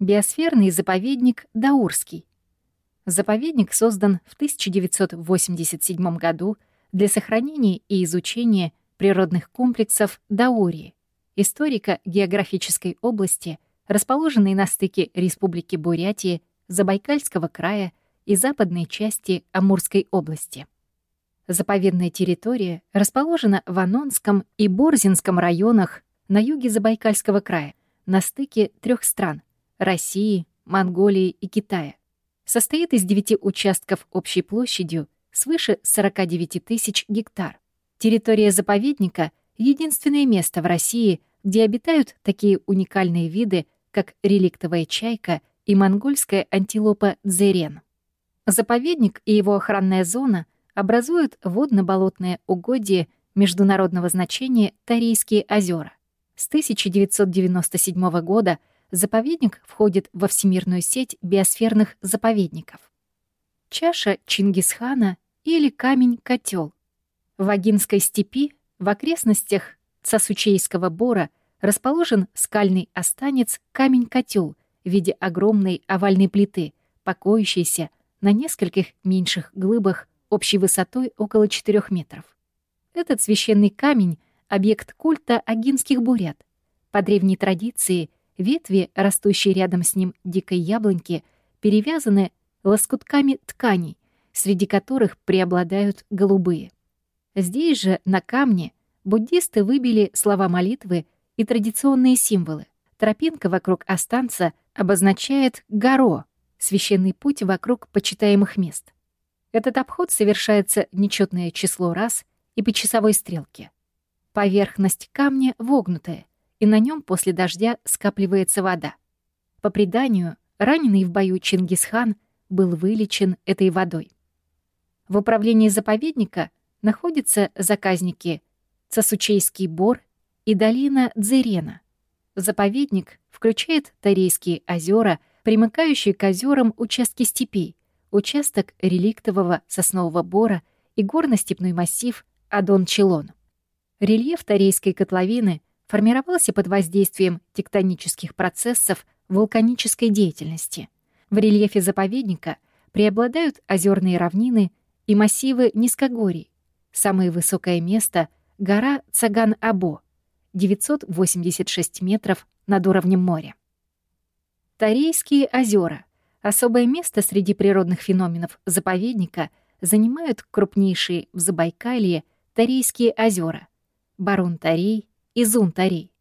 Биосферный заповедник Даурский. Заповедник создан в 1987 году для сохранения и изучения природных комплексов Даурии, историко-географической области, расположенной на стыке Республики Бурятии, Забайкальского края и западной части Амурской области. Заповедная территория расположена в Анонском и Борзинском районах на юге Забайкальского края, на стыке трех стран России, Монголии и Китая. Состоит из девяти участков общей площадью свыше 49 тысяч гектар. Территория заповедника — единственное место в России, где обитают такие уникальные виды, как реликтовая чайка и монгольская антилопа дзерен. Заповедник и его охранная зона образуют водно-болотное угодье международного значения Тарейские озера. С 1997 года заповедник входит во всемирную сеть биосферных заповедников. Чаша Чингисхана или камень котел В Агинской степи в окрестностях Цасучейского бора расположен скальный останец камень котел в виде огромной овальной плиты, покоящейся на нескольких меньших глыбах общей высотой около 4 метров. Этот священный камень — объект культа агинских бурят. По древней традиции — Ветви, растущие рядом с ним дикой яблоньки, перевязаны лоскутками тканей, среди которых преобладают голубые. Здесь же, на камне, буддисты выбили слова молитвы и традиционные символы. Тропинка вокруг Останца обозначает «горо» — священный путь вокруг почитаемых мест. Этот обход совершается нечетное число раз и по часовой стрелке. Поверхность камня вогнутая, и на нем после дождя скапливается вода. По преданию, раненый в бою Чингисхан был вылечен этой водой. В управлении заповедника находятся заказники Цасучейский бор и долина Дзерена. Заповедник включает Тарейские озера, примыкающие к озерам участки степей, участок реликтового соснового бора и горно-степной массив Адон-Челон. Рельеф Тарейской котловины формировался под воздействием тектонических процессов вулканической деятельности. В рельефе заповедника преобладают озерные равнины и массивы низкогорий. Самое высокое место — гора Цаган-Або, 986 метров над уровнем моря. Тарейские озера — особое место среди природных феноменов заповедника занимают крупнейшие в Забайкалье Тарейские озера — Барон Тарей, и Зун-Тарей.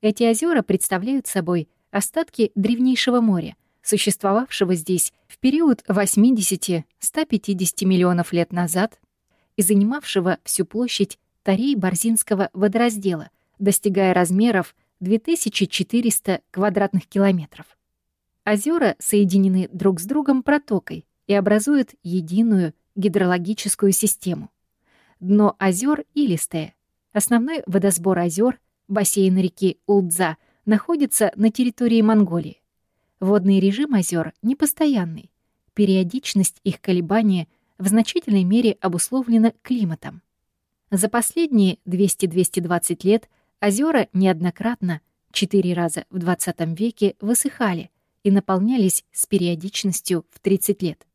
Эти озера представляют собой остатки древнейшего моря, существовавшего здесь в период 80-150 миллионов лет назад и занимавшего всю площадь Тарей-Борзинского водораздела, достигая размеров 2400 квадратных километров. Озера соединены друг с другом протокой и образуют единую гидрологическую систему. Дно озер илистое, Основной водосбор озер, бассейн реки Улдза, находится на территории Монголии. Водный режим озер непостоянный. Периодичность их колебания в значительной мере обусловлена климатом. За последние 200-220 лет озера неоднократно, четыре раза в 20 веке, высыхали и наполнялись с периодичностью в 30 лет.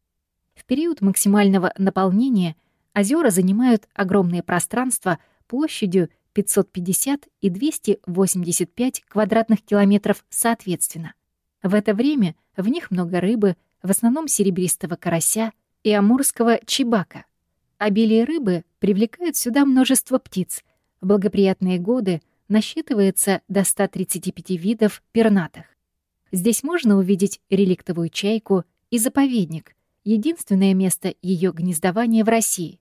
В период максимального наполнения озера занимают огромные пространства – площадью 550 и 285 квадратных километров соответственно. В это время в них много рыбы, в основном серебристого карася и амурского чебака. Обилие рыбы привлекает сюда множество птиц. В благоприятные годы насчитывается до 135 видов пернатых. Здесь можно увидеть реликтовую чайку и заповедник, единственное место ее гнездования в России.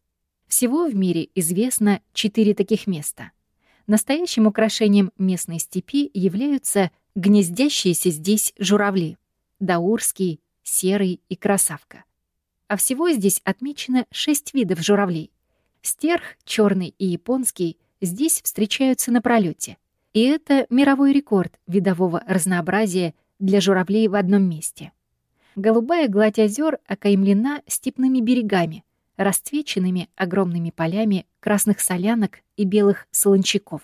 Всего в мире известно четыре таких места. Настоящим украшением местной степи являются гнездящиеся здесь журавли — даурский, серый и красавка. А всего здесь отмечено шесть видов журавлей. Стерх, черный и японский здесь встречаются на пролете. И это мировой рекорд видового разнообразия для журавлей в одном месте. Голубая гладь озер окаймлена степными берегами — расцвеченными огромными полями красных солянок и белых солончаков.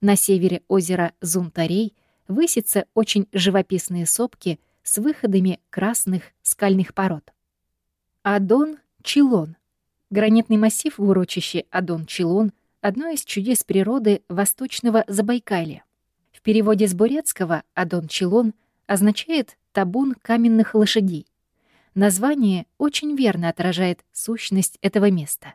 На севере озера Зунтарей высятся очень живописные сопки с выходами красных скальных пород. Адон-Чилон. Гранитный массив в урочище Адон-Чилон — одно из чудес природы Восточного Забайкалья. В переводе с бурятского «Адон-Чилон» означает «табун каменных лошадей». Название очень верно отражает сущность этого места.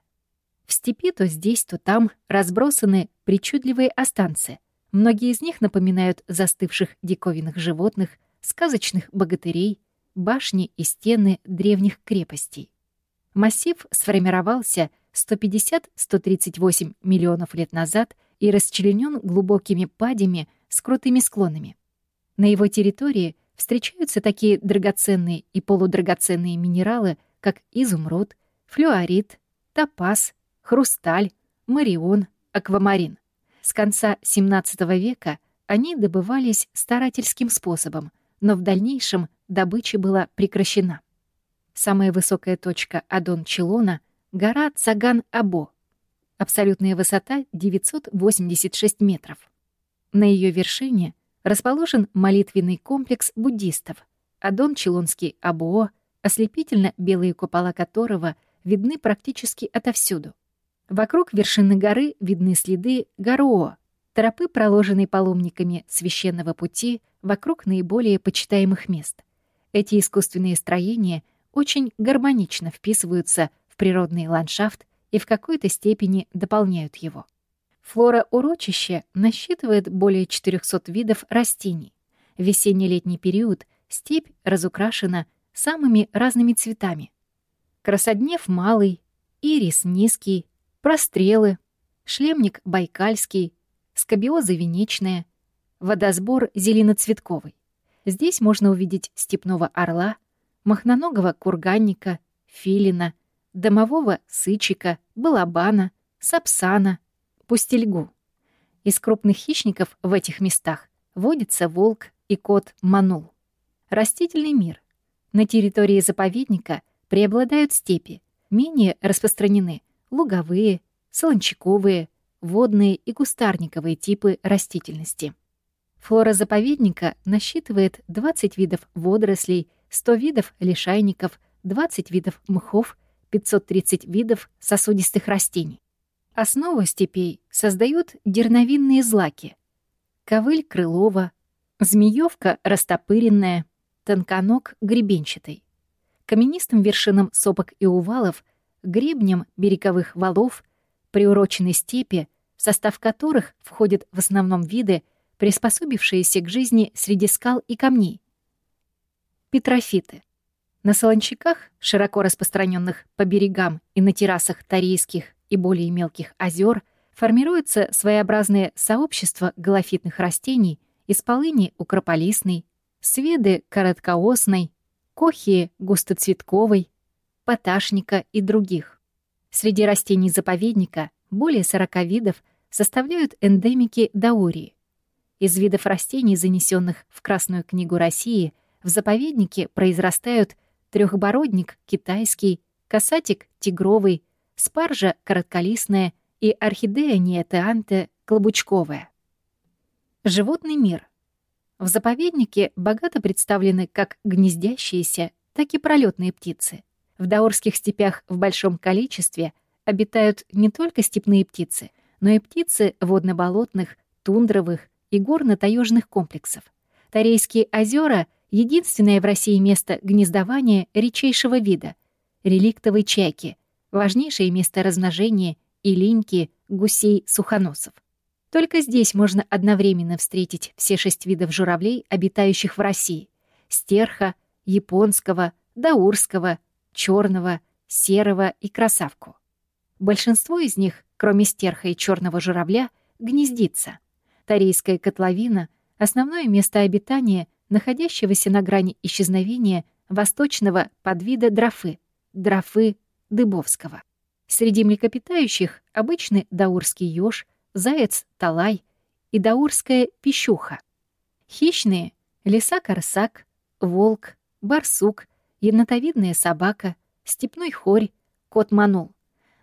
В степи то здесь, то там разбросаны причудливые останцы. Многие из них напоминают застывших диковинных животных, сказочных богатырей, башни и стены древних крепостей. Массив сформировался 150-138 миллионов лет назад и расчленен глубокими падями с крутыми склонами. На его территории встречаются такие драгоценные и полудрагоценные минералы, как изумруд, флюорит, топаз, хрусталь, марион, аквамарин. С конца XVII века они добывались старательским способом, но в дальнейшем добыча была прекращена. Самая высокая точка Адон-Чилона — гора Цаган-Або. Абсолютная высота — 986 метров. На ее вершине расположен молитвенный комплекс буддистов, а дом Челонский Абоо, ослепительно белые купола которого видны практически отовсюду. Вокруг вершины горы видны следы Гароо, тропы, проложенные паломниками священного пути вокруг наиболее почитаемых мест. Эти искусственные строения очень гармонично вписываются в природный ландшафт и в какой-то степени дополняют его. Флора урочища насчитывает более 400 видов растений. Весенне-летний период степь разукрашена самыми разными цветами. Красоднев малый, ирис низкий, прострелы, шлемник байкальский, скобиоза венечная, водосбор зеленоцветковый. Здесь можно увидеть степного орла, махноногого курганника, филина, домового сычика, балабана, сапсана — пустельгу. Из крупных хищников в этих местах водится волк и кот манул. Растительный мир. На территории заповедника преобладают степи, менее распространены луговые, солончаковые, водные и кустарниковые типы растительности. Флора заповедника насчитывает 20 видов водорослей, 100 видов лишайников, 20 видов мхов, 530 видов сосудистых растений. Основу степей создают дерновинные злаки. Ковыль крылова, змеевка растопыренная, тонконог гребенчатый. Каменистым вершинам сопок и увалов, гребням береговых валов, приурочены степи, в состав которых входят в основном виды, приспособившиеся к жизни среди скал и камней. Петрофиты. На солончаках, широко распространенных по берегам и на террасах Тарийских и более мелких озер формируется своеобразное сообщество галофитных растений из полыни укрополисной, сведы короткоосной, кохии густоцветковой, поташника и других. Среди растений заповедника более 40 видов составляют эндемики даурии. Из видов растений, занесенных в Красную книгу России, в заповеднике произрастают трехбородник китайский, касатик тигровый, спаржа коротколистная и орхидея неотеанте клобучковая. Животный мир. В заповеднике богато представлены как гнездящиеся, так и пролетные птицы. В даурских степях в большом количестве обитают не только степные птицы, но и птицы водно-болотных, тундровых и горно-таежных комплексов. Тарейские озера — единственное в России место гнездования редчайшего вида — реликтовой чайки, важнейшее место размножения и линьки гусей-сухоносов. Только здесь можно одновременно встретить все шесть видов журавлей, обитающих в России. Стерха, японского, даурского, черного, серого и красавку. Большинство из них, кроме стерха и черного журавля, гнездится. Тарейская котловина — основное место обитания, находящегося на грани исчезновения восточного подвида дрофы, дрофы Дыбовского. Среди млекопитающих обычный даурский ёж, заяц-талай и даурская пищуха. Хищные — лиса-корсак, волк, барсук, енотовидная собака, степной хорь, кот-манул.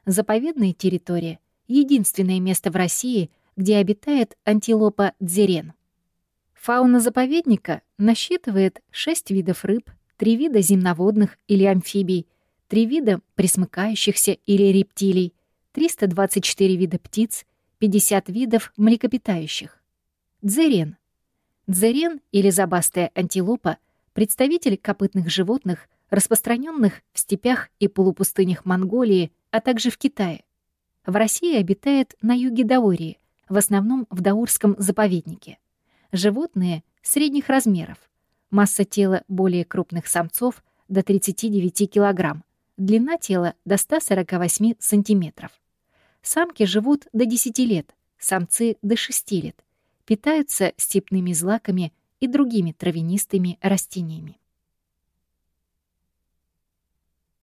Заповедная территория — единственное место в России, где обитает антилопа дзерен. Фауна заповедника насчитывает 6 видов рыб, 3 вида земноводных или амфибий, 3 вида пресмыкающихся или рептилий, 324 вида птиц, 50 видов млекопитающих. Дзерен. Дзерен или забастая антилопа — представитель копытных животных, распространенных в степях и полупустынях Монголии, а также в Китае. В России обитает на юге Даурии, в основном в Даурском заповеднике. Животные средних размеров. Масса тела более крупных самцов до 39 кг, длина тела до 148 см. Самки живут до 10 лет, самцы — до 6 лет. Питаются степными злаками и другими травянистыми растениями.